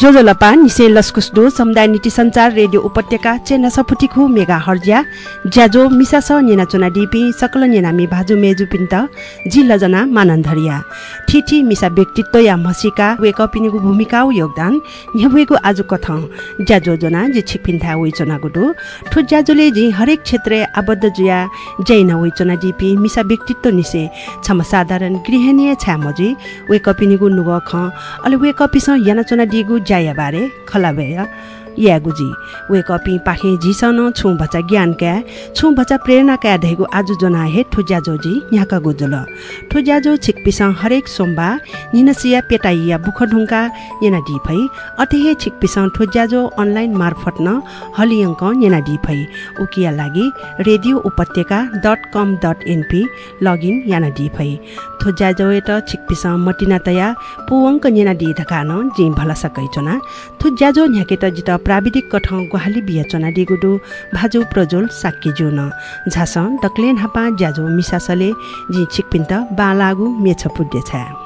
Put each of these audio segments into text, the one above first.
जोजोलपा निसे लस्कुसडो समुदाय नीति सञ्चार रेडियो उपत्यका चेना सपुटिखु मेगा हर्जिया ज्याजो मिसा स नेना चुना डिपी सकल नेनामी भाजु मेजु पिन्त जिल्ला मानन्धरिया। ठिठी मिसा व्यक्तित्व या मसिका वेकपिनीको भूमिका योगदान न्याबुएको आज कथ ज्याजो जना जे छिपिन्था चोना गुडु। ठु ज्याजोले जी हरेक क्षेत्र आबद्ध जुया जैन चोना डिपी मिसा व्यक्तित्व निसे छम साधारण गृहणीय छ्यामजी वेकपिनीको नुग ख अले वेकपिस याना चोना डिगु बारे यागुजी वे कपी पाखे झिसन छु बच्चा ज्ञान क्या छु बच्चा प्रेरणा क्या धेगु आज जना हे ठुज्या जोजी यहाँका गुजुल। ठुज्या जो छिकपिस हरेक सोमबा निनसिया पेटाइया बुख ढुङ्का येना डिफै अथे हे छिकपिस ठुज्या जो अनलाइन मार्फत न हलियङ्क येना डिफै उकिया लागि radio Upatyaka dot com dot NP login याना डिफै थोज्या जो एट छिकपिस मटिना तया पुवङ्क येना धकान जी भला सकैचोना थुज्या जो न्याकेट जित प्राविधिक गुहाली बियाचना डिगुडु भाजु प्रज्वल साक्की जुन झास डक्लेन हापा ज्याजो मिसासले जी छिकपिन्त बालागु मेछ पुड्य छ।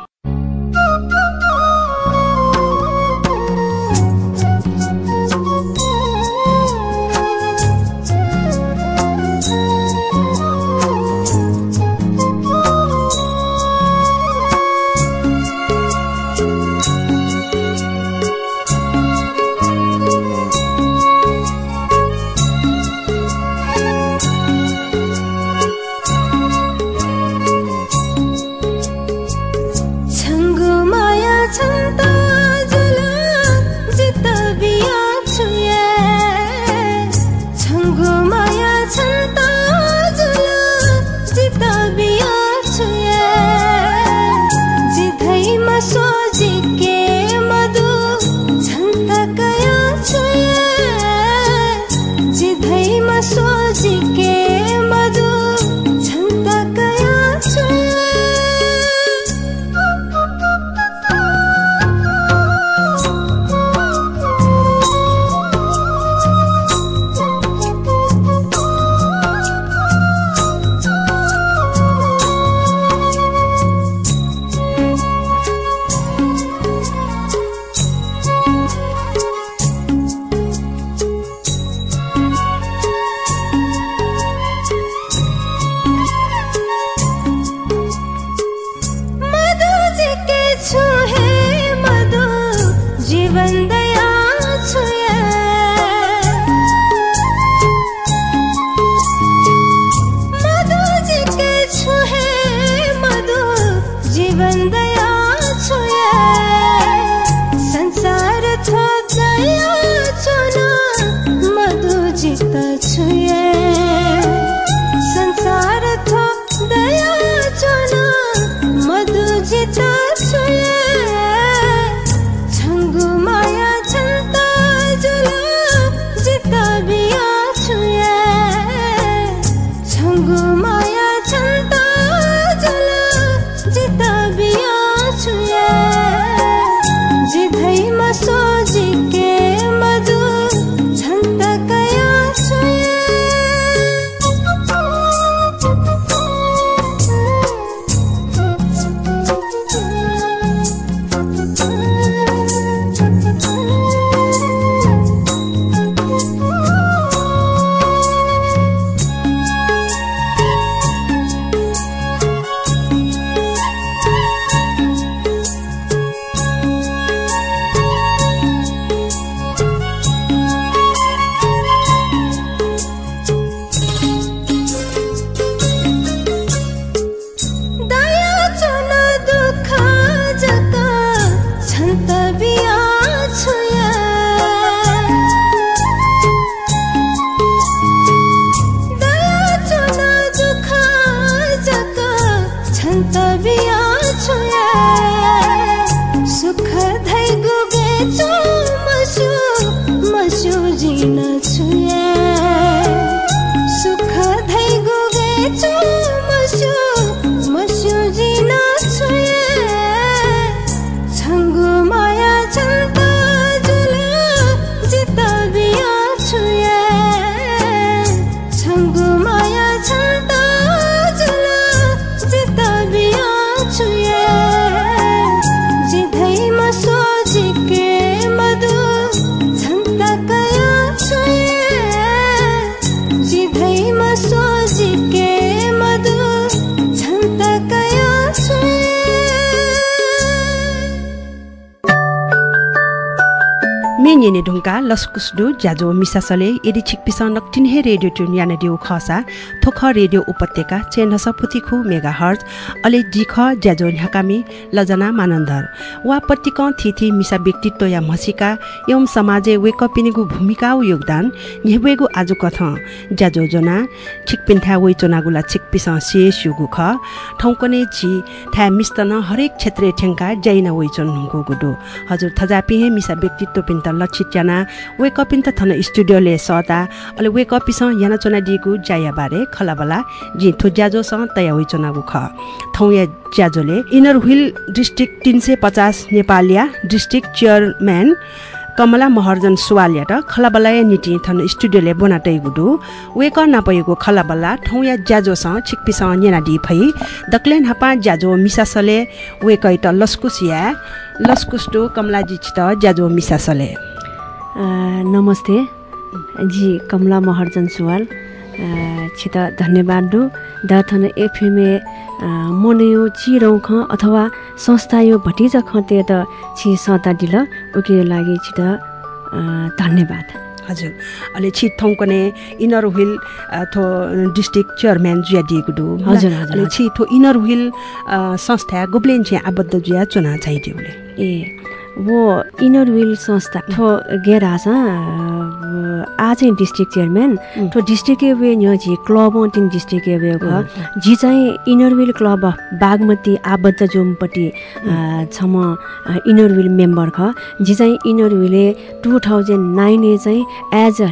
ने नेने ढुङ्का लस्कुस्डु ज्याजो मिसासले यदि छिकपिस नक्टिन्हे रेडियो ट्युन याना दिउ खसा थोख रेडियो उपत्यका चेनस पुतिखु मेगा हर्ज अले जिख ज्याजो ढ्याकामी लजना मानन्दर वा पत्तिक थिथि मिसा व्यक्तित्व या मसिका एवं समाजे वेक पिनेगु भूमिका योगदान नेबेगु आजु कथ ज्याजो जना छिकपिन्था वइ चोनागुला छिकपिस से सुगु ख ठौकने छि थ्या मिस्तन हरेक क्षेत्र ठेङ्का जैन वइ चोन गुडु हजुर थजापि हे मिसा व्यक्तित्व पिन्त लक्षित जना वे कपिन त थन स्टुडियोले सता अले वे कपिसँग याना चोना दिएको जाया बारे खलाबला जि थो ज्याजोसँग तया होइ चोनागु ख थौ या ज्याजोले इनर व्हिल डिस्ट्रिक्ट तिन सय पचास नेपालिया डिस्ट्रिक्ट चेयरम्यान कमला महर्जन सुवालियाट खलाबला निटी थन स्टुडियोले बनाटै गुडु वेक नपएको खलाबला ठौँ या ज्याजोसँग छिक्पीसँग नेना दि फै दक्लेन हापा ज्याजो मिसासले वेकै त लस्कुसिया लस्कुस्टो कमलाजी छित ज्याजो मिसासले। नमस्ते। जी कमला महर्जन सुवाल। छित धन्यवाद दु। दथन एफएमए मोनयो चिरौँ ख अथवा संस्था यो भटिज खते त छि सता दिल। ओके लागि छित धन्यवाद। हजुर। अहिले छिट थौकने इनर व्हिल थो डिस्ट्रिक्ट चेयरम्यान जुया दिएको दु। हजुर हजुर छिटो इनर व्हिल संस्था गोब्लेन चाहिँ आबद्ध जुया चुना चाहिदिउले ए वो इनर व्हिल संस्था गेरास आज डिस्ट्रिक्ट चेयरम्यान थो डिस्ट्रिक्ट वे न्य जी क्लब तिन डिस्ट्रिक्ट वे ख जी चाहिँ इनर व्हिल क्लब बागमती आबद्ध जोमपट्टि छम इनर व्हिल मेम्बर ख जी चाहिँ इनर व्हिलले टु थाउजन्ड नाइन चाहिँ एज अ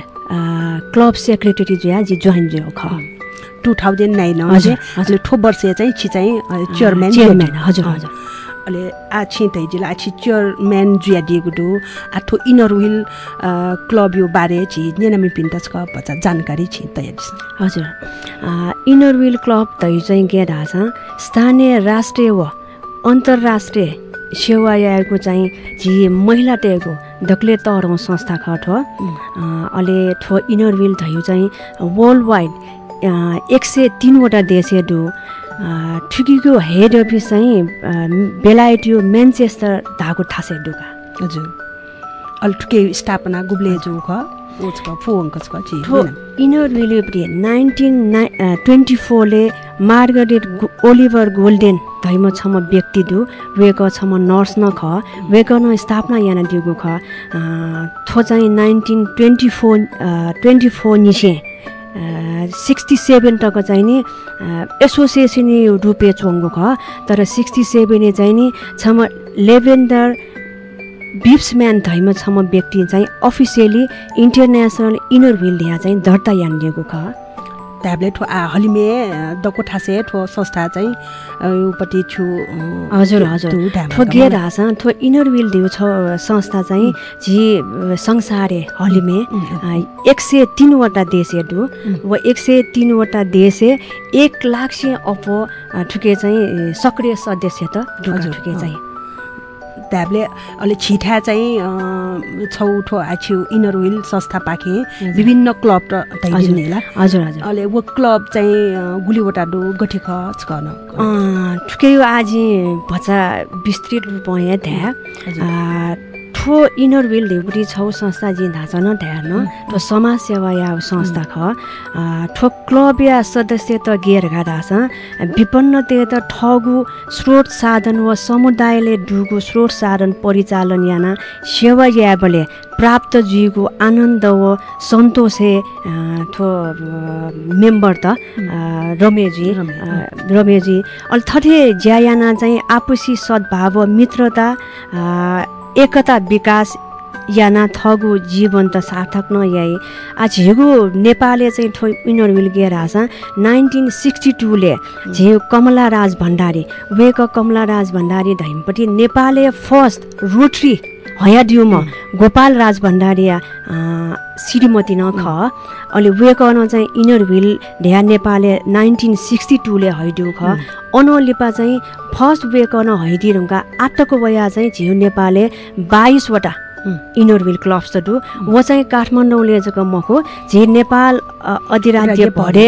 क्लब सेक्रेटरी जो जी जोइन जो ख टु थाउजन्ड नाइन हजुर, हजुर। ठो वर्ष चाहिँ छि चाहिँ चेयरम्यान चेयरम्यान हजुर हजुर। अहिले आ छिटै जिल्ला छि चेयरम्यान जुया दिएको दु आठो इनर व्हिल क्लब यो बारे छि नेनामी पिन्टस क जानकारी छि तयारी हजुर। इनर व्हिल क्लब त चाहिँ गेडा छ? स्थानीय राष्ट्रिय व अन्तर्राष्ट्रिय सेवा आएको चाहिँ झि महिला टेको दक्ले तरौँ संस्था खट हो। अहिले ठो इनर व्हिल धयो चाहिँ वर्ल्ड वाइड एक सय तिनवटा देशे डु। ठुकीको हेड अफिस चाहिँ अ, बेलायत यो मेन्चेस्टर धाको थासे डुका हजुर। अहिले ठुके स्थापना गुब्ले जो ख ओचक फोङ्कस क छि ठो इनर विलियपले नाइन्टिन नाइ ट्वेन्टी फोरले मार्गरेट ओलिभर गोल्डेन धैम छम व्यक्ति दु। वेक छम नर्स न ख। वेक न स्थापना याना दिगो ख। थो चाहिँ nineteen twenty four twenty four निसे। Sixty seven टक चाहिँ नि एसोसिएसन रुपे चोङ्गो ख तर सिक्सटी सेभेन चाहिँ नि छम लेभेन्डर बिप्सम्यान धैम छम व्यक्ति चाहिँ अफिसियली इन्टरनेसनल इनर व्हिल ल्या चाहिँ दर्ता यान दिएको ख। ट्याब्लेट ठो आ हलिमे दको ठासे ठो संस्था चाहिँ उपट्टि छु हजुर हजुर। ठो गेर हास ठो इनर व्हिल दियो छ संस्था चाहिँ झि संसारे हलिमे एक सय तिनवटा देश हेर्नु व एक सय तिनवटा देश एक लाख से अपो ठुके चाहिँ सक्रिय सदस्य त ठुके अँ। चाहिँ ट्याब्ले अहिले छिठा चाहिँ छौठो आछु इनर व्हिल संस्था पाखे। विभिन्न क्लब होला। हजुर हजुर। अहिले वो क्लब चाहिँ गुलीवटा डो गठे ख छकन अँ, ठुकै आज भचा विस्तृत रूपमा यहाँ आ, ठो इनर व्हिल ढेउटी छौ संस्था जी धाचन ध्यान। ठो समाज सेवा या संस्था ख। ठो क्लब या सदस्य त गेर घादास विपन्न ते त ठगु स्रोत साधन व समुदायले डुगु स्रोत साधन परिचालन याना सेवा याबले प्राप्त जीको आनन्द व सन्तोष अ, मेम्बर त रमेशजी। रमेशजी। अहिले थठे ज्यायाना चाहिँ आपसी सद्भाव मित्रता एकता विकास याना थगु जीवन त सार्थक न याई। आज हिगो नेपालले चाहिँ ठो इनर विल गेर आछ। नाइन्टिन सिक्सटी टूले झिउ कमला राज भण्डारी वेक कमला राज भण्डारी धैमपट्टि नेपालले फर्स्ट रोटरी हयाडियोमा गोपाल राज भण्डारी आ, श्रीमती न ख। अहिले वेकन चाहिँ इनर व्हिल ढ्या नेपालले नाइन्टिन सिक्सटी टूले हैडियो ख। अनलिपा चाहिँ फर्स्ट वेकन हैडिरङका आठको वया चाहिँ झिउ नेपालले बाइसवटा। इनोरविल क्लब्स दु वो चाहिँ काठमाडौँले जग मको जे नेपाल अधिराज्य राज्य भरे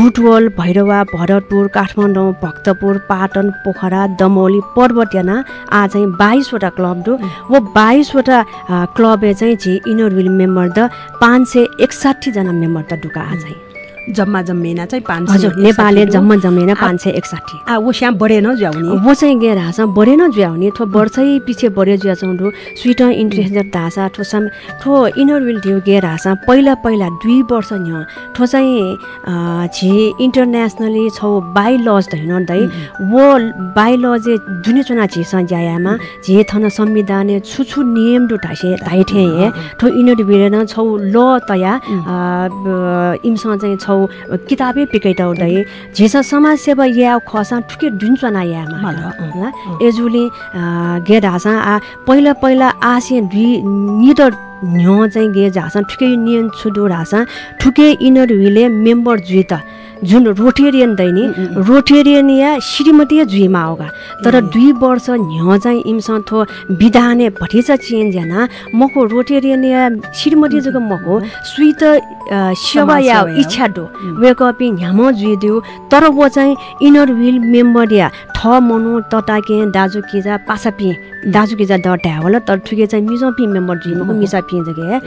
बुटवल भैरवा भरतपुर काठमाडौँ भक्तपुर पाटन पोखरा दमौली पर्वत याना आ चाहिँ बाइसवटा क्लब दु वो बाइसवटा अ, क्लबे चाहिँ जे इनोरविल मेम्बर द पाँच सय एकसाठीजना मेम्बर त डुका आ चाहिँ जम्मा जम्मेना चाहिँ पाँच हजुर नेपालले जम्मा जम्मेन पाँच सय एकसाठी। आ वो श्याम बढेन ज्याउने। वो चाहिँ गे ढाँसा बढेन जुया हुने थो वर्षै पछि बढ्यो जुया चौँडो स्विट इन्ट्रेस्ट ढाँसा ठो सम ठो इनर विल थियो गे ढाँसा पहिला पहिला दुई वर्ष न्य ठो चाहिँ झे इन्टरनेसनली छौ बाई लज होइन दै वो बाई लज जुने चुना झे ज्यायामा झे थन संविधान छुछु नियम डु ढाइसे ढाइठे ठो इनर छौ ल तया इमसँग चाहिँ छौ किताबे पिकैटाउँदै झेस समाज सेवा या खसा ठुके यामा मला, अँ, ल एजुले गे ढाँसा आ पहिला पहिला आसे दुई न्य चाहिँ गे झाँसा ठुकै नियन छुडो ढाँसा ठुके इनर हुइले मेम्बर जुइ त जुन रोटेरियन दैनी रोटेरियन या श्रीमती जुइमा होगा। तर दुई वर्ष न्य चाहिँ इमसँग थो विधाने भटिछ चेन्ज याना मको रोटेरियन या श्रीमती जग मको सुइत अ, सेवा या। इच्छा डो वेकअपी ह्याम जुइदियो तर वो चाहिँ इनर विल मेम्बर या ठ मनु तटाके दाजु किजा पासा पिए दाजु किजा द ढ्यावल तर ठुके चाहिँ मिजो पि मेम्बर जुइमको मिसा पिए जगे।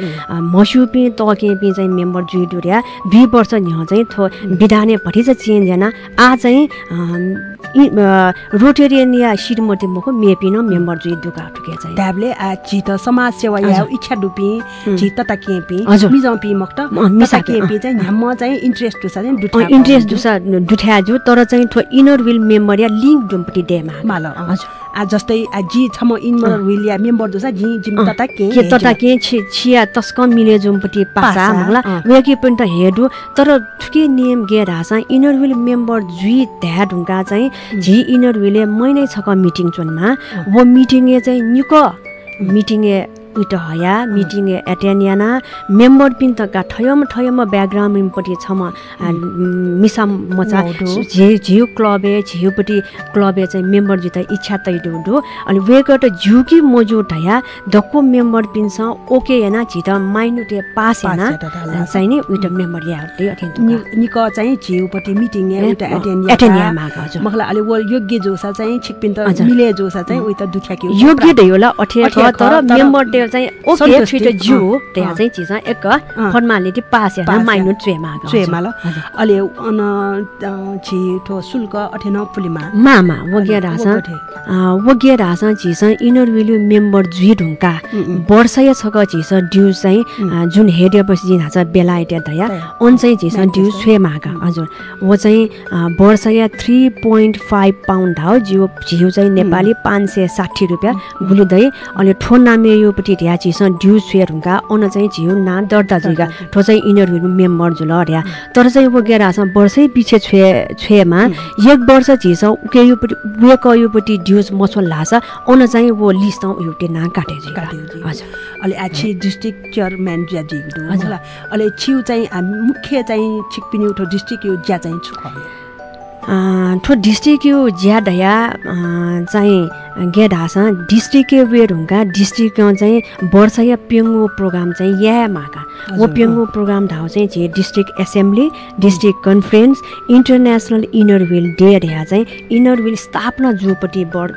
मसु पि तके पि चाहिँ मेम्बर जुइ डुर्या दुई वर्ष न्ह चाहिँ थो विधाने भटी चाहिँ चेन्ज जना आ चाहिँ अम, इ- अ, रोटेरियन या श्रीमती मको मेपिन मेम्बर जुइ दुका ठुके चाहिँ। ढ्याबले आ चित समाज सेवा या इच्छा डुपी चित त केपी। मिजाउ पी मक्त मिसा केपी चाहिँ ह्याम चाहिँ इन्ट्रेस्ट दुसा चाहिँ दुठा इन्ट्रेस्ट दुसा दुठ्याजु तर चाहिँ थो इनर विल मेम्बर या लिङ्क डुम्पट्टि डेमा माल। हजुर। आ जस्तै आ जी छम इनमर विल या मेम्बर दुसा जी जिम तता के के तता के छिया तस्क मिले जुम्पट्टि पासा अँ। वेकी पनि त हेडु तर ठुके नियम गे ढाँसा इनर विल मेम्बर जुइ ध्या ढुङ्गा चाहिँ झि इनर विले मैनै छक मिटिङ चुनमा। वो मिटिङे चाहिँ निक मिटिङे उइट हया मिटिङे एटेन्ड याना। मेम्बर पिन त गा ठयम ठयम ब्याकग्राउन्ड इम्पट्टि छम मिसा मचा। झे झिउ क्लबे झिउपट्टि क्लबे चाहिँ मेम्बर जित इच्छा तैडु हुडु अनि वेगट झिउकी मोजु ढया दक्को मेम्बर पिन्छ ओके हेना झित माइनुटे पास हेना चाहिँ नि उइट मेम्बर या अटेन्ड निक चाहिँ झिउपट्टि मिटिङ एउटा या माग हजुर। मखला अलि योग्य जोसा चाहिँ छिकपिन त हजुर। मिले जोसा चाहिँ उही त दुख्या के योग्य दै होला अठे तर तर मेम्बर डे चाहिँ ओके जिउ अँ, त्यहाँ। चाहिँ चिज एक। फर्मालिटी पास हेना पास माइनु ट्रे माग चुएमा ल। अलि अन छिटो शुल्क अठेन फुलिमा। मामा वगे ढाँसा वगे ढाँसा झिस इनर विल्यु मेम्बर जुइ ढुङ्का वर्षय छक झिस ड्यु चाहिँ जुन हेड पछि जिन हाँस बेला आइट्या दया अन चाहिँ झिस ड्यु छुए मागा हजुर। वो चाहिँ वर्षय थ्री पोइन्ट फाइभ पाउन्ड हो जिउ झिउ चाहिँ नेपाली पाँच सय साठी रुपियाँ। गुलिँदै अनि ठो नामे योपट्टि ढ्या झिस ड्यु छुए ढुङ्का अन चाहिँ झिउ ना दर्ता जुइगा ठो चाहिँ विल्यु मेम्बर जुल ढ्या तर चाहिँ वो गेर हाँस वर्षै पछि छुए छुएमा एक वर्ष झिस उके योपट्टि वेक योपट्टि ड्युज मछोल लाछ अन चाहिँ वो लिस्ट एउटै ना काटे। हजुर। अलि आछि डिस्ट्रिक्ट चेयरम्यान ज्या हजुर। होला। अलि छिउ चाहिँ हामी मुख्य चाहिँ छिकपिनी उठो डिस्ट्रिक्ट यो ज्या चाहिँ छु। ठो डिस्ट्रिक्ट यो ज्या ढया चाहिँ गे ढासा डिस्ट्रिक्ट वेर हुँका डिस्ट्रिक्ट चाहिँ वर्ष या पेङ्गो प्रोग्राम चाहिँ या माका। वो पेङ्गो प्रोग्राम ढाउ चाहिँ जे district assembly district conference international inner wheel day ढ्या चाहिँ। इनर विल स्थापना जुपट्टि बर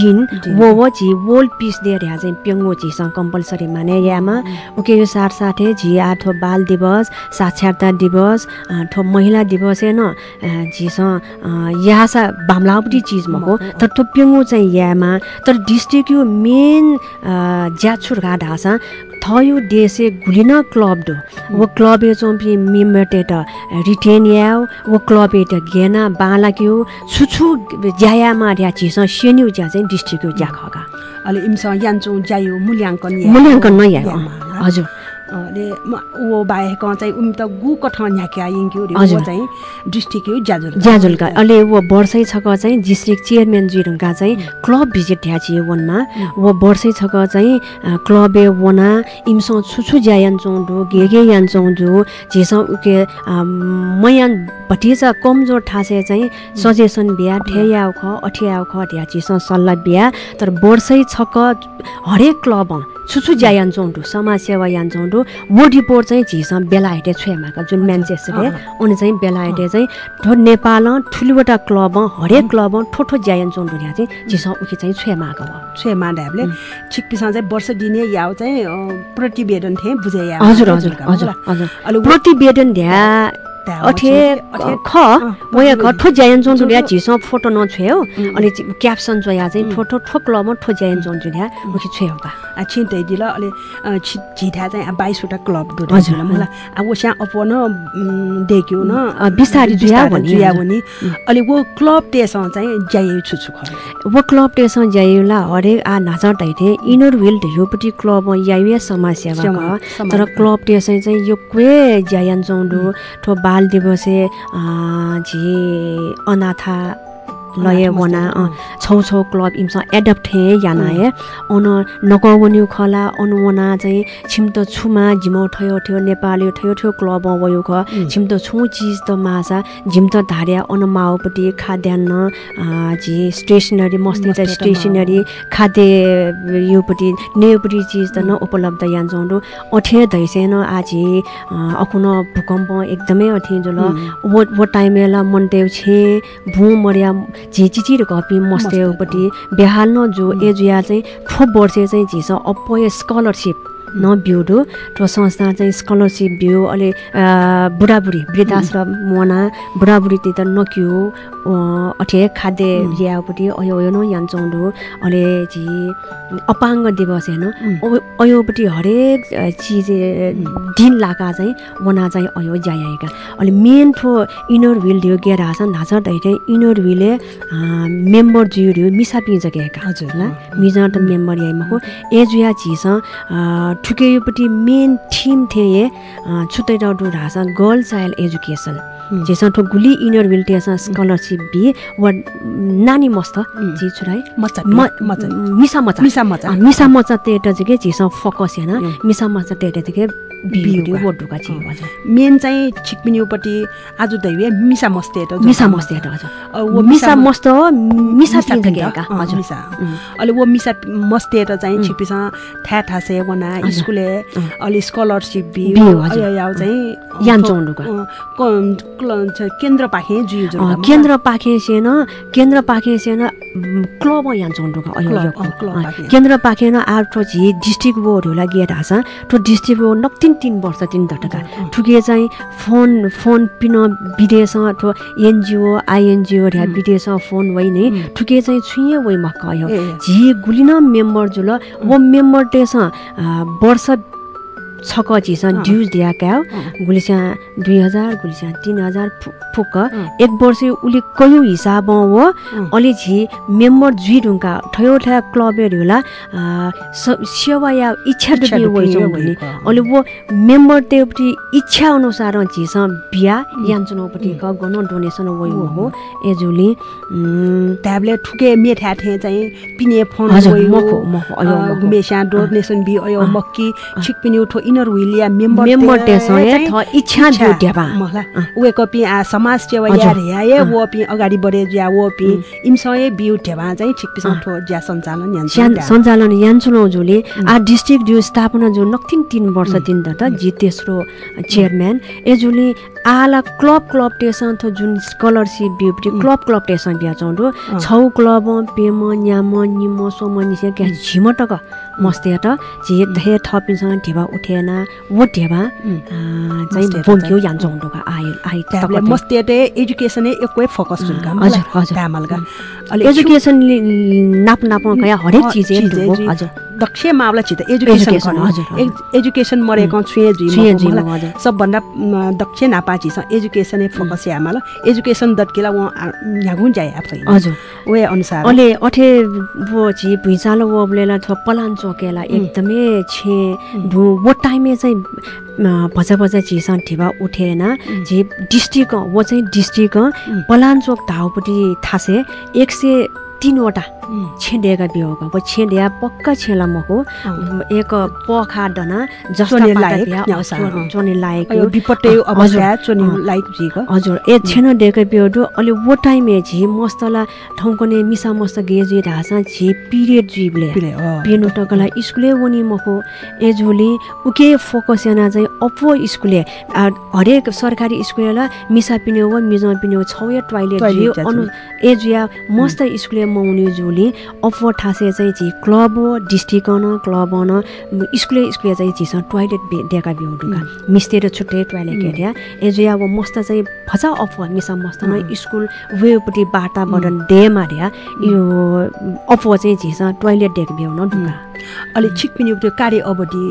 दिन। वो वो झी वर्ल्ड पिस डे ढ्या चाहिँ पेङ्गो झीसँग कम्पलसरी माने यामा। ओके यो साथसाथै झी आठो बाल दिवस साक्षरता दिवस ठो महिला दिवस हेन झिसँग यासा बाम्लापट्टि चिज मको तर पेङ्गो चाहिँ यामा तर डिस्ट्रिक्ट यो मेन ज्याछुर घाट हाँसा थयो देशे गुलिन क्लब डो वो क्लब ए चोम्पी मेम्बरटेट रिटेन याव वो क्लब एट गेना बालाक्यो छुछु ज्यायामा ढ्या चिस सेन्यु ज्या चाहिँ डिस्ट्रिक्ट यो ज्या खगा अलि इमसँग यान्चो ज्यायो मूल्याङ्कन या- मूल्याङ्कन नयाँ। हजुर। ले म- वो बाहेक चाहिँ उम त गु कठ न्याक्या यिङ्क्यो रे चाहिँ डिस्ट्रिक्ट यो ज्याजुल ज्याजुलका। अहिले वो वर्षै छक चाहिँ डिस्ट्रिक्ट चेयरम्यान जुरुङका चाहिँ क्लब भिजिट ढ्याची वनमा। वो वर्षै छक चाहिँ क्लब ए वना इमसँग छुछु ज्या यान्छौँ गे गे यान्छौँ जो जेसँग उके मयान भटिएछ कमजोर ठासे चाहिँ सजेसन बिहा ठेयाउ ख अठियाउ ख ढ्याचीसँग सल्लाह बिहा। तर वर्षै छक हरेक क्लब छुछु ज्या यान जोन्डु समाज सेवा यान जोन्डु वो रिपोर्ट चाहिँ झिस बेला हेटे छुएमाका जुन मान्छेहरूले उनी चाहिँ बेला हेटे चाहिँ ठो नेपाल ठुलोवटा क्लब हरेक क्लब ठोठो ज्या यान जोन्डु यहाँ चाहिँ झिस उखि चाहिँ छुएमाको हो छे माडाहरूले छिक पिछा चाहिँ वर्ष दिने याव चाहिँ प्रतिवेदन थिए बुझे या हजुर हजुर हजुर हजुर प्रतिवेदन ध्या अठे ख अँ, वया ख ठो ज्यान जोन्डु ल्या जोन्डु- झिस फोटो नछुयो. अनि चाहिँ क्याप्सन जो या चाहिँ ठोठो ठो क्लबमा ठो ज्यान जोन्डु ल्या उखि छुयो का आ छिन्टै दिल अलि अ, छि- झिठा चाहिँ बाइसवटा क्लब दुध हजुर, मलाई अब स्या अप न देख्यो न बिस्तारी जुया जुया। भने अलि वो क्लब त्यसमा चाहिँ ज्याइ छुछु खरे वो क्लब टेसँग ज्यायुला हरेक आ नाचा टाइटे इनर विल ढेउपट्टि क्लब यायुया समस्या समा- भएको समा- तर क्लब टेसँग चाहिँ यो क्वे ज्यायान चौँडु ठो बाल दिवसे झी अनाथा लय वना छौ छौ क्लब इम्स एडप्ट हे याना हे अन नकवन्यु खला अनुवना चाहिँ छिम्त छुमा झिमो ठयो ठयो नेपाली ठयो ठयो क्लब वयो ख छिम्त छु चिज त माछा झिम्त धार्या अन माओपट्टि खाद्यान्न झी स्टेसनरी मस्ती चाहिँ स्टेसनरी खाद्य योपट्टि नेपट्टि चिज त न उपलब्ध यान्छौँ अठे धैसेन आजी अखुन भूकम्प एकदमै अठे जो ल वो वो टाइमेला मन्टेउ छे भू मर्या झी चिचिर कपी मस्तेउपट्टि बेहाल्न जो एजुया चाहिँ ठोप वर्षे चाहिँ झिस अप्पय स्कलरसिप न बिउडु ठो संस्था चाहिँ स्कलरसिप बिउ अहिले बुढाबुढी वृद्धाश्रम मना अठे खाद्य ल्यापट्टि अयो अयो न यान्छौँ अहिले झी अपाङ्ग दिवस होइन अयोपट्टि हरेक चिज दिन लाका चाहिँ वना चाहिँ अयो जाएका अनि मेन ठो इनर व्हिल ढ्यो गेर हासन ढाँचा ढैटे इनर व्हिले मेम्बर जियो ढ्यो मिसा पिन्छ गेका हजुर, ल। मिजा त मेम्बर याइमा हो एजुया झिस ठुकेयोपट्टि मेन थिम थिए छुट्टै डाउडु ढाँचा गर्ल चाइल्ड एजुकेसन झिस ठो गुली इनर व्हिल टेसन स्कलरसिप बि वा नानी मस्त. जी छुराई मचा मचा मिसा मचा मिसा मचा मिसा मचा तेट चाहिँ के झिस फोकस होइन. मिसा मचा तेट बिउका। बिउ वडुका छि। हजुर मेन चाहिँ छिकपिनिउपट्टि आज दैवे मिसा मस्ते त मिसा मस्त हेट हजुर वो मिसा मस्त मिसा हजुर मिसा। अहिले वो मिसा मस्ते त चाहिँ छिपिस ठ्या ठासे वना। स्कुले। अलि स्कलरसिप। अय याव चाहिँ यान चौँडुका। छ, केन्द्र पाखे सेन केन्द्र पाखे सेन क्लब यान चौँडुका अयो क्लब, यो अँ, क्लब अँ, पाखे। केन्द्र पाखे न आठो झि डिस्ट्रिक्ट बोर्डहरूलाई गेट हासा ठो डिस्ट्रिक्ट बोर्ड नक्तिन तिन वर्ष तिन धटका। ठुके चाहिँ फोन फोन पिन विदेश ठो एनजिओ आइएनजिओ ढ्या विदेश फोन वै नै. ठुके चाहिँ छुइए वै मक्क। झी गुलिन मेम्बर जुल वो मेम्बर टेस वर्ष छक झिस अँ। ड्युज दिया क्या अँ। गुलिस्या दुई हजार गुलिस्या तिन हजार फुक्क। एक वर्ष उले कयौँ हिसाब हो। अलि झी मेम्बर जुइ ढुङ्गा ठयो ठया क्लबहरू होला सेवा या इच्छा वइ भने। अलि वो मेम्बर त्योपट्टि इच्छा अनुसार झिस बिहा यान्चुनोपट्टि गर्न डोनेसन वइ हो एजुली ट्याब्लेट ठुके मेठ्या ठे चाहिँ पिने फोन मखो, अयो डोनेसन बि अयो। मक्की छिकपिनि उठो इनर हुइलिया मेम्बर मेम्बर चाहिँ थ इच्छा जुट्याबा मला। उहे कपि आ समाज सेवा। या रे या। वो पि अगाडि बढे ज्या वो पि इमसय ठेवा चाहिँ छिकपिसँग ठो ज्या सञ्चालन स्यान सञ्चालन यान्चुनौ जुले आ डिस्ट्रिक्ट जो स्थापना जो नक्तिन तिन वर्ष तिन त जी तेस्रो चेयरम्यान एजुले आला क्लब क्लब टेसन थो जुन स्कलरसिप बिउपट्टि क्लब क्लब टेसन बिहा चौँडो छौ क्लब पेम न्याम निम सोम निसे क्या झिमटक मस्ते त झे धे थपिन्छ ढेबा उठेन ढेबा आ, चाहिँ आयो आइ एकै फोकस जुलका हजुर, हजुर। तामलका अलि एजुकेसन नाप नाप कया हरेक चिज। हजुर। दक्ष मामला छित एजुकेसन एजुकेसन, छुए छुए हजुर। सबभन्दा दक्ष नापाची छ। एजुकेसन फोकस मला एजुकेसन दत्केला व न्यागुन जाय आफै। हजुर। वे अनुसार। अहिले अठे वो छि भुइँचालो वबलेला छ पलान चोकेला एकदमै छे ढु वो टाइमे चाहिँ भजा भजा झिस ठिबा उठेन। झि डिस्ट्रिक्ट वो चाहिँ डिस्ट्रिक्ट पलान चोक ढाउपट्टि थासे। एक सय तिनवटा। छेडिएका बिहोको अब छेडिया पक्का छेला मको। एक पखा डना अँ। चोने विपट्टे अवस्था अँ। लाइक हजुर। ए छेन डेका बिहोडु अलि वो टाइमे झी मस्तला ठाउँकोने मिसा मस्त गेजी ढासा झी पिरियड अ। पिएनु टकला स्कुले वनि मको। एजुली उके फोकस याना चाहिँ अपो स्कुले। हरेक सरकारी स्कुलला मिसा पिने व मिजमा पिने हो छौ या टोइलेट अनु एजुया मस्त स्कुले मौनी जुली अपो ठासे चाहिँ झि क्लब हो डिस्ट्रिक्ट न क्लब न स्कुले स्कुले चाहिँ झिसँग टोइलेट बे डेका बिउडुका मिस्तेर छुट्टै टोइलेट एरिया एजुया अब मस्त चाहिँ फचा अफवा मिसा मस्त न स्कुल वेपट्टि वातावरण डेमा ढ्या यो अफवा चाहिँ झिसँग टोइलेट डेक बिउन ढुका अलि छिक पिने त्यो कार्य अवधि।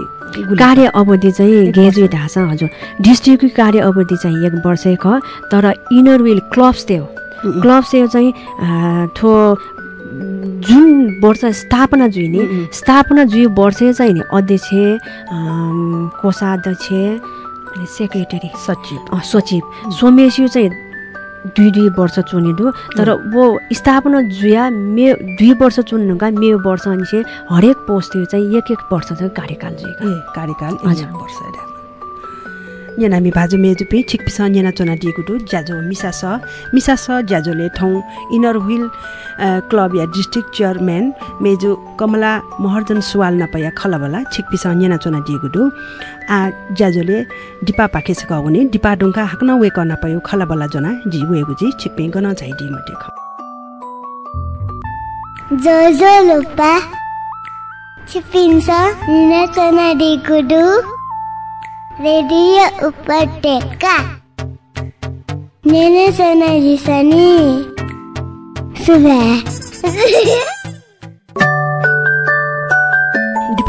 कार्य अवधि चाहिँ गेजुए ढाँचा हजुर। डिस्ट्रिक्टको कार्य अवधि चाहिँ एक वर्ष ख तर इनर विल क्लब्स त्यो क्लब्स त्यो चाहिँ थो जुन वर्ष स्थापना जुइने। स्थापना जुइ वर्ष चाहिँ नि अध्यक्ष कोषाध्यक्ष अनि सेक्रेटरी। सचिव। सचिव। सोमेसियो चाहिँ दुई दुई वर्ष चुनिदु। तर वो स्थापना जुया मे दुई वर्ष चुन्नुका मे वर्ष अनि चाहिँ हरेक पोस्ट त्यो चाहिँ एक एक वर्ष चाहिँ कार्यकाल जुइका ए कार्यकाल हजुर। वर्ष यहाँ हामी भाजु मेजुपे छिकपिस यहाँ चोना दिएको ज्याजो मिसा स। मिसा स ज्याजोले ठाउँ। इनर व्हिल अ, क्लब या डिस्ट्रिक्ट चेयरम्यान मेजु कमला महर्जन सुवाल नपया खलबला छिकपिस यहाँ चोना दु आ ज्याजोले डिपा पाखेसका हुने डिपा डुङ्का हाक्न वेक नपायो खलबला जना जी वेगु जी छिकपे गन झाइडी मटे ख। लुपा छिपिन्छ निनाचना डिगुडु रेडियो उपत्यका निनाचना रिसनी सुबह।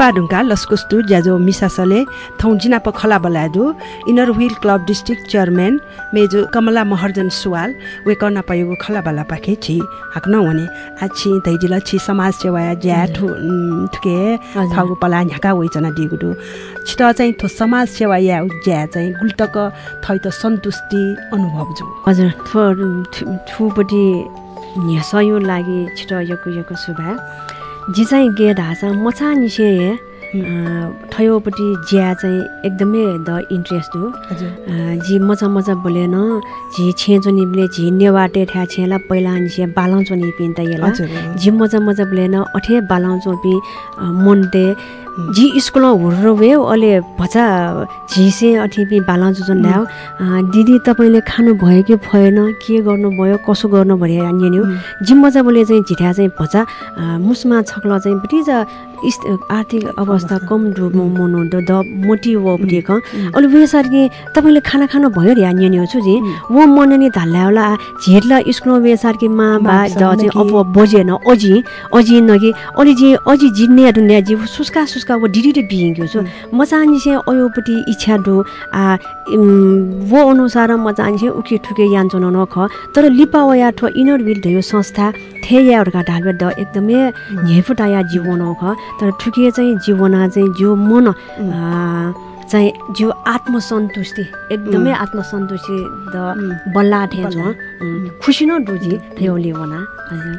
डिपाडुङ्का लस्कुस्तु ज्याजो मिसासले थौँ जिनाप खला बलादु। Inner wheel club district chairman मेजो कमला महर्जन सुवाल वेक नपाएको खला बला पाखे छि। हाक्न भने आछि दैदिल छि समाज सेवा ज्या ठु ठुके। थाउको पला वइचना दिएको दु छिट चाहिँ थो समाज सेवा या ज्या चाहिँ गुल्टक थै त सन्तुष्टि अनुभव जो। हजुर थो ठुपट्टि सहयोग लागि छिटो यको यको सुभा जी चाहिँ गे ढाँचा मचा निसे थयोपट्टि ज्या चाहिँ एकदमै द इन्ट्रेस्ट हो जी मजा मजा बोलेन झी छे जोनिबले झी नेवाटे ठ्या छेला पहिला निसे बालाउ जोनि पिन त हजुर जी मजा मजा बोलेन अठे बालाउ जोपि मोन्टे जी स्कुल हुर्रो वे अहिले भचा झिसे अठिपि बालाउ जोजन ल्याउ दिदी तपाईँले खानु भयो कि भएन? के गर्नुभयो कसो गर्नु भन्यो हानियो जी मजा बोले चाहिँ झिठ्या चाहिँ भचा मुसमा छक्ल चाहिँ इस- आर्थिक अवस्था कम डुब मनो द द मोटी वो ख अहिले वे सार्की तपाईँले खाना खानु भयो रे हानियो छु जी? वो मन नि धाल्ला होला। झिर्ला स्कुल वे सार्की मा बा द चाहिँ अब बोजेन अझी अझी नगि। अलि जी अझी जिन्ने दुनिया जी सुस्का सुस्का वो डिडिटे बिङ्ग्यो छु म चाहनी चाहिँ अयोपट्टि इच्छा डु आ वो अनुसार म चाहनी चाहिँ उके ठुके यान चुन नख तर लिपा वया ठो इनर विल धयो संस्था थे याहरूका ढालबे द एकदमै झेफुटा या जीवन ख तर ठुके चाहिँ जीवन चाहिँ जो मन आ, चाहिँ जो आत्मसन्तुष्टि एकदमै आत्मसन्तुष्टि द बल्ला ठे छ खुसी न डुजी थियो लिवना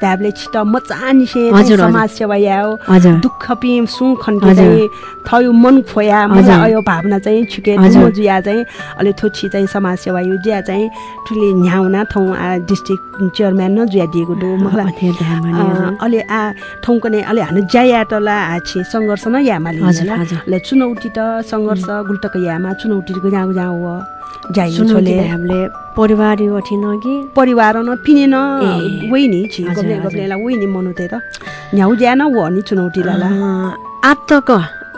ट्याबले छिट मचा निसे। समाज सेवा या हो हजुर दुःख पिम सुङ खन्के। चाहिँ थयो मन खोया मजा। आयो भावना चाहिँ छुके। ठुलो जुया चाहिँ अलि थोची चाहिँ समाज सेवा यो ज्या चाहिँ ठुले न्याउना ठाउँ डिस्ट्रिक्ट चेयरम्यान न जुया दिएको दु मलाई अलि आ ठाउँको नै अलि हानु ज्याया टला आछि सङ्घर्ष न यामा। ले चुनौती त सङ्घर्ष गुल्टक यामा चुनौती जाँ जाँ हो जाइ सुनौती छोले हामीले परिवार यो अथि नगि परिवार न पिने न ए, वही नि छि गब्ले हजुर। गब्लेला वही नि मनु त न्याउ ज्या न वो नि चुनौती लाला आत्तक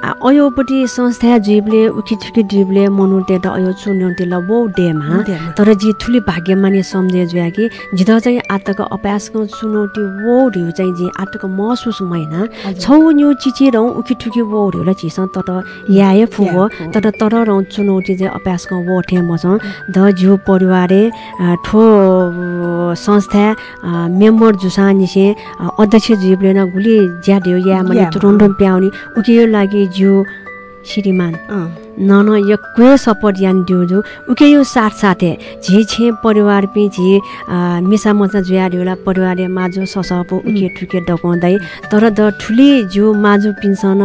अयोपट्टि संस्था जीवले उखि ठुकी जीवले मनुते त अयो चुनौती ल डेमा। तर जी ठुली भाग्य माने सम्झे जुया कि जित चाहिँ आत्तक अभ्यासको चुनौती वो ढ्यु चाहिँ जी आत्तक महसुस मैना छौ न्यु चिची रौ उखि ठुकी वो ढ्युला चिस। तर याए फुगो। तर तर रौ चुनौती चाहिँ अभ्यासको वो ठे मस। द जिउ परिवारे ठो संस्था मेम्बर जुसा निसे अध्यक्ष जीवले न गुली ज्याड्यो या मैले या। तुरन्त प्याउने उके लागि जिउ श्रीमान। न न यो क्वे सपोर्ट यान दिउँदो उके यो साथ साथे झी छे परिवार पि झी मिसा मचा जुया ढिउला परिवार माजु ससपो उके ठुके डकाउँदै। तर द ठुली जो माजु पिन्सन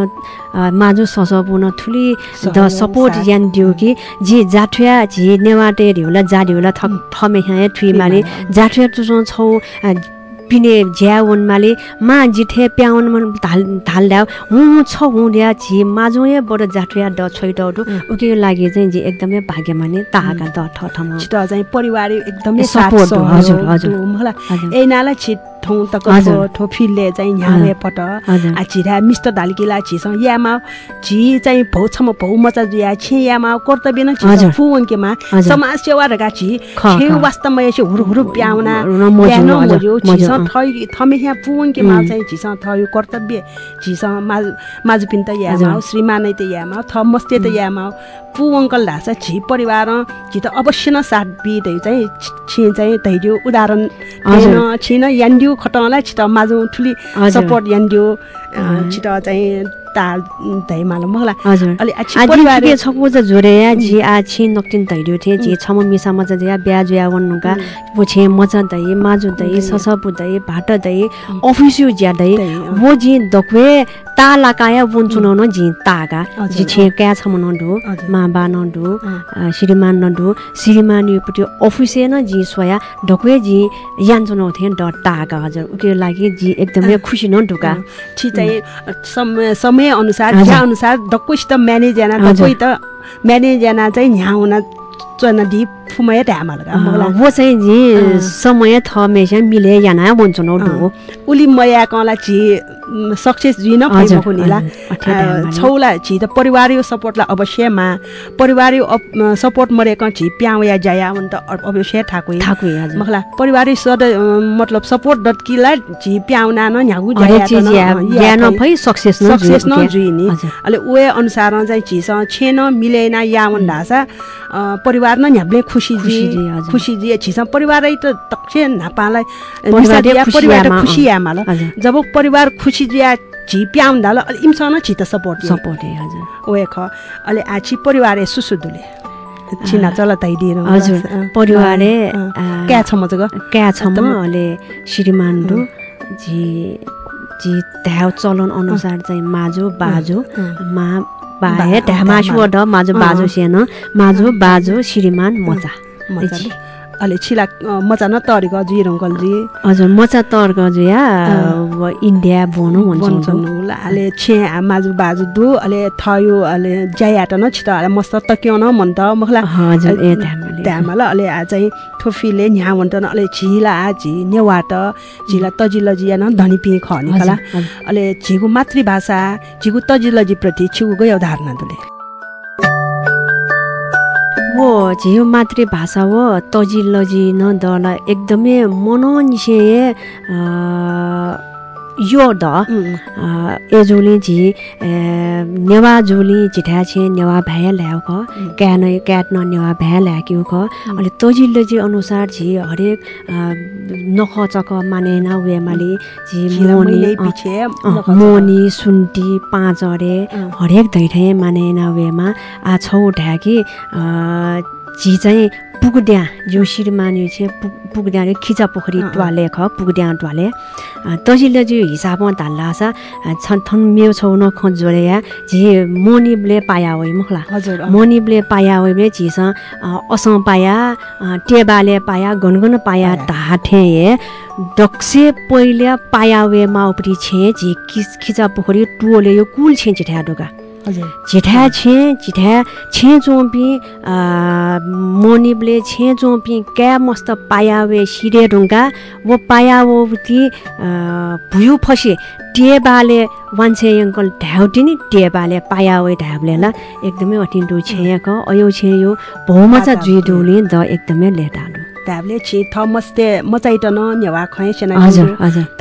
माजु ससपो न ठुली द सपोर्ट यान दिउ कि झी जाठुया झी नेवाटे ढिउला जा ढिउला थ थमे ह्या ठुइ माले जाठुया तुसो छौ पिने झ्या वनमाले मा जिठे प्याउन मन धाल धाल ल्याउ हुँ छ हुँ ल्या झि माजुए बड जाठुया ड छोइ डडु उके लागि चाहिँ झि एकदमै भाग्यमाने ताहाका द ठ ठम छिटो चाहिँ परिवार एकदमै सहयोग हजुर, हजुर। मलाई। हजुर। ए नाला छिट। ठौँ तक हजुर। ठोफिले चाहिँ न्यावे पट आ छिरा मिस्टर धाल्किला छिसँग यामा झि चाहिँ भौ छम भौ मचा जुया छे। यामा कर्तव्य न छिस। समाज सेवा रका छि। छे। वास्तवमा यसो हुरु हुरु प्याउना। प्याउन मज्यो छिस। थमे यहाँ। चाहिँ छिस। थयो कर्तव्य। छिस। माजु माजुपिन त यामा। श्रीमानै त यामा थ मस्ते त यामा पु अङ्कल ढासा छि परिवार। छि त अवश्य न साथ बिदै चाहिँ छि चाहिँ धैर्य उदाहरण छिन यान्ड्यु खटाउला छिट माजु ठुली। सपोर्ट यान्ड्यु छिट चाहिँ ताल धै मालुम। मलाई हजुर। अलि अछि आदि परिवार के छकु ज जोरे या जी आ छि नक्तिन दैडु थे जी छम मिसा मजा दिया ब्या जुया वन्नुका। पुछे मजा दै माजु दै ससपु दै भाट दै अफिसु ज्या दै दै, अँ। वो जी दक्वे ता लाकाया वन चुनाउन जी तागा। हजुर, जी छे क्या छम नडु हजुर। मा बा नडु अँ। श्रीमान श्रीमान अफिसे न जी सोया ढोक्वे जी यान चुनाउ थे ड तागा हजुर। उके लागि जी एकदमै खुसी न ढुका छि चाहिँ समय समय अनुसार हजुर। ज्या अनुसार डक्कुसित म्यानेज याना हजुर। डक्कै त म्यानेज याना चाहिँ यहाँ हुन चन दि फुमय ट्यामलगा मलाई वो चाहिँ जी अँ। समय थमेसा मिले याना वन चुनाउ ढु उली मया कला छि सक्सेस जुइन हजुर, फैमखुनिला हजुर, अठ्या ध्यानमा नि। छौला छि त परिवार सपोर्टला अवश्यमा परिवार सपोर्ट मरेक छि प्याउ या जाया त अवश्य हजुर मखला परिवार सद मतलब सपोर्ट डट किला छि न्यागु जाया या या न सक्सेस न सक्सेस न जुइनी अनुसार चाहिँ छिस छेन मिलेन परिवार न न्याब्ले खुसी जी। खुसी जी छिस परिवार त तक्से नापालाई। परिवार खुसी आमा, ल जब परिवार खुसी जिया झि प्याउन दाल इमसँग न छित सपोर्ट सपोर्ट है हजुर। ओए ख अहिले आछि परिवार सुसुदुले। छिना चल तैदिएर हजुर। परिवारे क्या छ मजग क्या छ म? एकदम- अहिले श्रीमान्डु जी जी ध्याउ चलन अनुसार चाहिँ माजो बाजो मा ढ्यामा। ड माजो अँ। बाजो सेन माजो बाजो श्रीमान मजाले अहिले छिला मजा न तरिक जुइर अङ्कलजी हजुर मचा तर्क या? अब इन्डिया बोनु भन्छ अहिले छे माजु बाजु दु अहिले थयो अहिले ज्यायाट न छिट अहिले मस्त तक्यो न मन त। मखला हजुर ए ढ्यामाले त्यहाँमा ल अहिले आ चाहिँ थोफीले न्या भन्छ न अहिले झिला झि नेवाट झिला तजिलजी न धनी पिए खनि खला हजुर, हजुर। अहिले झिगु मातृभाषा झिगु तजिलजी प्रति छिगु गयो धारणा दुले वो झिउ मातृभाषा वो तजिलजी न दला एकदमै मनोनिसे यो द एजुली झि नेवा जुली झिठा छे नेवा भ्या ल्याउ ख क्यान क्याट न नेवा भ्या ल्याक्यु ख अहिले तजिलजी अनुसार झि हरेक नख चक मानेन वेमाले झि मोनी सुन्टी पाँचरे अँ। हरेक धैठै मानेन वेमा आ छौ ढ्याकी झी चाहिँ पुगड्या जो श्रीमानी छ पुग पुगड्या खिचा पोखरी। ट्वाले ख पुगड्या ट्वाले तजिले जो हिसाबमा धाल्ला छ छन् थन मेउ छौ न खोज जोडे या झी मोनिबले पाया होइ मुखला हजुर। मोनिबले पाया होइबले झिस असं पाया टेबाले पाया गनगन पाया। ढाठे हे डक्से पहिले पाया वे माउपट्टि छे झि खिचा पोखरी टुओले यो कुल छे चिठ्या ढोका चिठ्या छे चिठ्या छे चोपी मोनिबले छे चोपी क्या मस्त पाया वे सिरे ढुङ्गा वो पाया वो ती भुयु फसे टेबाले वान्छे अङ्कल ढ्याउटी नि टेबाले पाया वे ढ्याब्ले ल एकदमै अटिन्डु छेक अयो छे यो भौमा चाहिँ जुइ डुली द एकदमै लेटालु ढाबले छि थ मस्ते मचाइटन नेवा खै सेना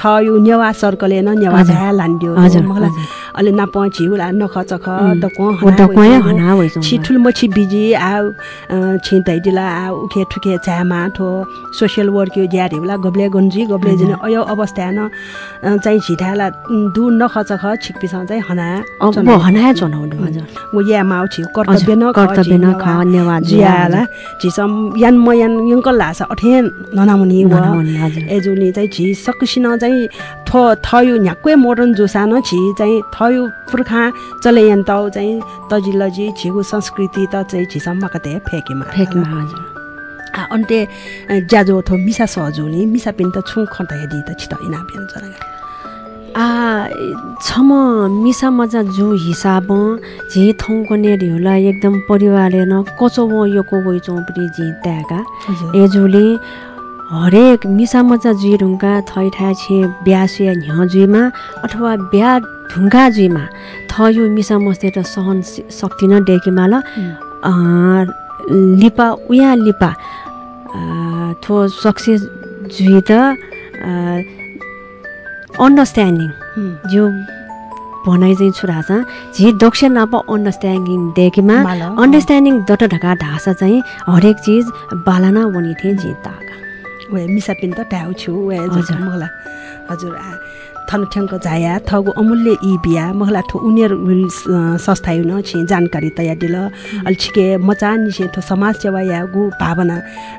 थ यो नेवा सर्कले न नेवा। झ्या लान्ड्यो मलाई अहिले नाप झिउला नख चख छि ठुल मछि बिजी आ छि आ उखे ठुके चामा ठो सोसियल वर्क यो ज्यारे होला गब्ले गन्जी गब्ले जिन अयो अवस्था न चाहिँ झिठाला दु नख चख छिकपिसँग चाहिँ हना हना चनाउनु हजुर वो या माउ छि कर्तव्य न कर्तव्य न खा अन्यवाद जियाला झिसम यान म यान यङ्कल लासा अठेन ननामुनि व ननामुनि। एजुनी चाहिँ झि सकुसिन चाहिँ थो थयो न्याक्कै मोडर्न जोसान छि चाहिँ थयो पुर्खा चलेयन तौ चाहिँ तजिलजी झिगु संस्कृति त चाहिँ झिसम्म कते फेकेमा फेकमा हजुर। अन्ते ज्याजो थो मिसा सहजुनी मिसा पिन त छु खन्त त छिट इना पिन जरा आ छम मिसा मजा जो हिसाब जे थौको नेरीहरूलाई एकदम परिवारले न कचो यो को गइ चौपडी जे त्यागा। एजुले हरेक मिसा मजा जुइ ढुङ्गा थै ठा छे ह्य जुइमा अथवा बिहा ढुङ्गा जुइमा थ यो मिसा मस्ते त सहन सि- शक्ति न डेकेमा ल लिपा उया लिपा थो सक्सेस जुइ त अन्डरस्ट्यान्डिङ जो भनाइ चाहिँ छुरा छ झि दक्ष नाप अन्डरस्ट्यान्डिङ देखेमा। अन्डरस्ट्यान्डिङ दट ढका ढासा चाहिँ हरेक चिज बालाना बनि थिए झि ताका वे मिसा पिन त ट्याउ छु वे हजुर। मलाई हजुर आ थनठ्याङको झाया थगु अमूल्य इ बिया महला ठो उनीहरू संस्था न छि जानकारी तया दिल। अलि छिके मचा निसे ठो समाज सेवा या गु भावना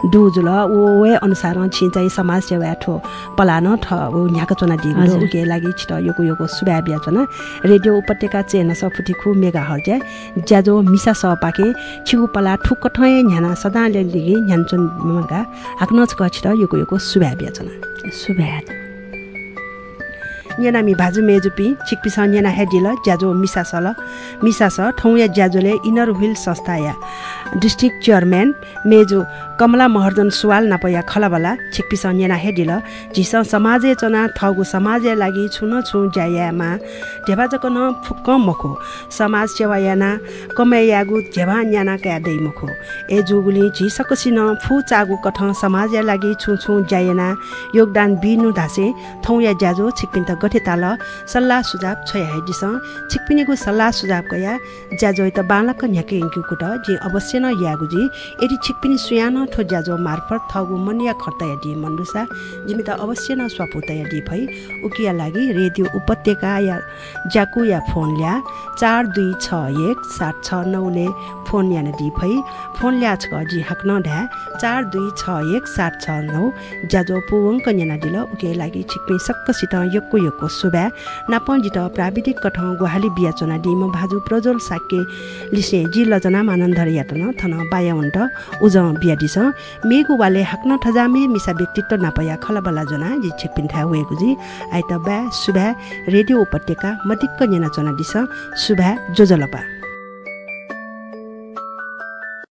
डु जुल ओ वे अनुसार छि चाहिँ समाज सेवा ठो पलान ठ न्याक चना हजुर। उके लागि छिट योको योको सुबा बिया चना रेडियो उपत्यका चेन सफुटी खु मेगा हर्ज्या ज्याजो मिसा स पाके छिगु पला ठुक ठय न्याना सदाले लिगे न्यानचन मगा हाक्न छ छिट योको योको सुबा बिया चना सुभ्यात न्यानामी भाजु मेजुपी छिकपिस न्याना हेडिल ज्याजो मिसा सल मिसा स ठौँ या ज्याजोले इनर व्हिल संस्था या डिस्ट्रिक्ट चेयरम्यान मेजु कमला महर्जन सुवाल नापया खलाबला छिकपिस न्याना हेडिल झिस समाजे चना थगु समाजे लागि छुन छु ज्यायामा ढेबाजक न फुक्क मखो समाज सेवा याना कमयागु झेभा न्याना क्या दै मुखो। ए जुगुली झिसकसिन फु चागु कठ समाज लागि छु छु ज्यायना योगदान बिनु ढासे थौ या ज्याजो छिकपिन त गठे ताल सल्लाह सुझाव छया हेडिस छिकपिनेको सल्लाह सुझाव कया ज्याजो त बालक न्याके इङ्क्यु कुट जे अवश्य न यागु जी यदि छिकपिनी सुयान ठो ज्याजो मार्फत थगु मनिया खर्तया दि मन्डुसा त अवश्य न स्वापुतया दि भई उकिया लागि रेडियो उपत्यका या ज्याकु या फोन ल्या चार दुई छ एक सात छ नौले फोन यान दि भई फोन ल्या छ जी हाक्न ढ्या चार दुई छ एक सात छ नौ ज्याजो पुवङ्क न्याना दिल उके लागि छिक्पे सक्कसित यक्को यक्को सुब्या नापजित प्राविधिक कठ गुहाली बिया चोना डिम भाजु प्रज्वल साके लिसे जी लजना मानन्दर यातन। थन बायावन्ट उज बिया दिस। मेगु वाले हाक्न ठजामे मिसा व्यक्तित्व नापया खलबला जना जी छिक्पिन ठा वेगु जी। आइत ब्या सुब्या रेडियो उपत्यका मदिक्क न्याना चोना दिस। सुब्या जोजलपा।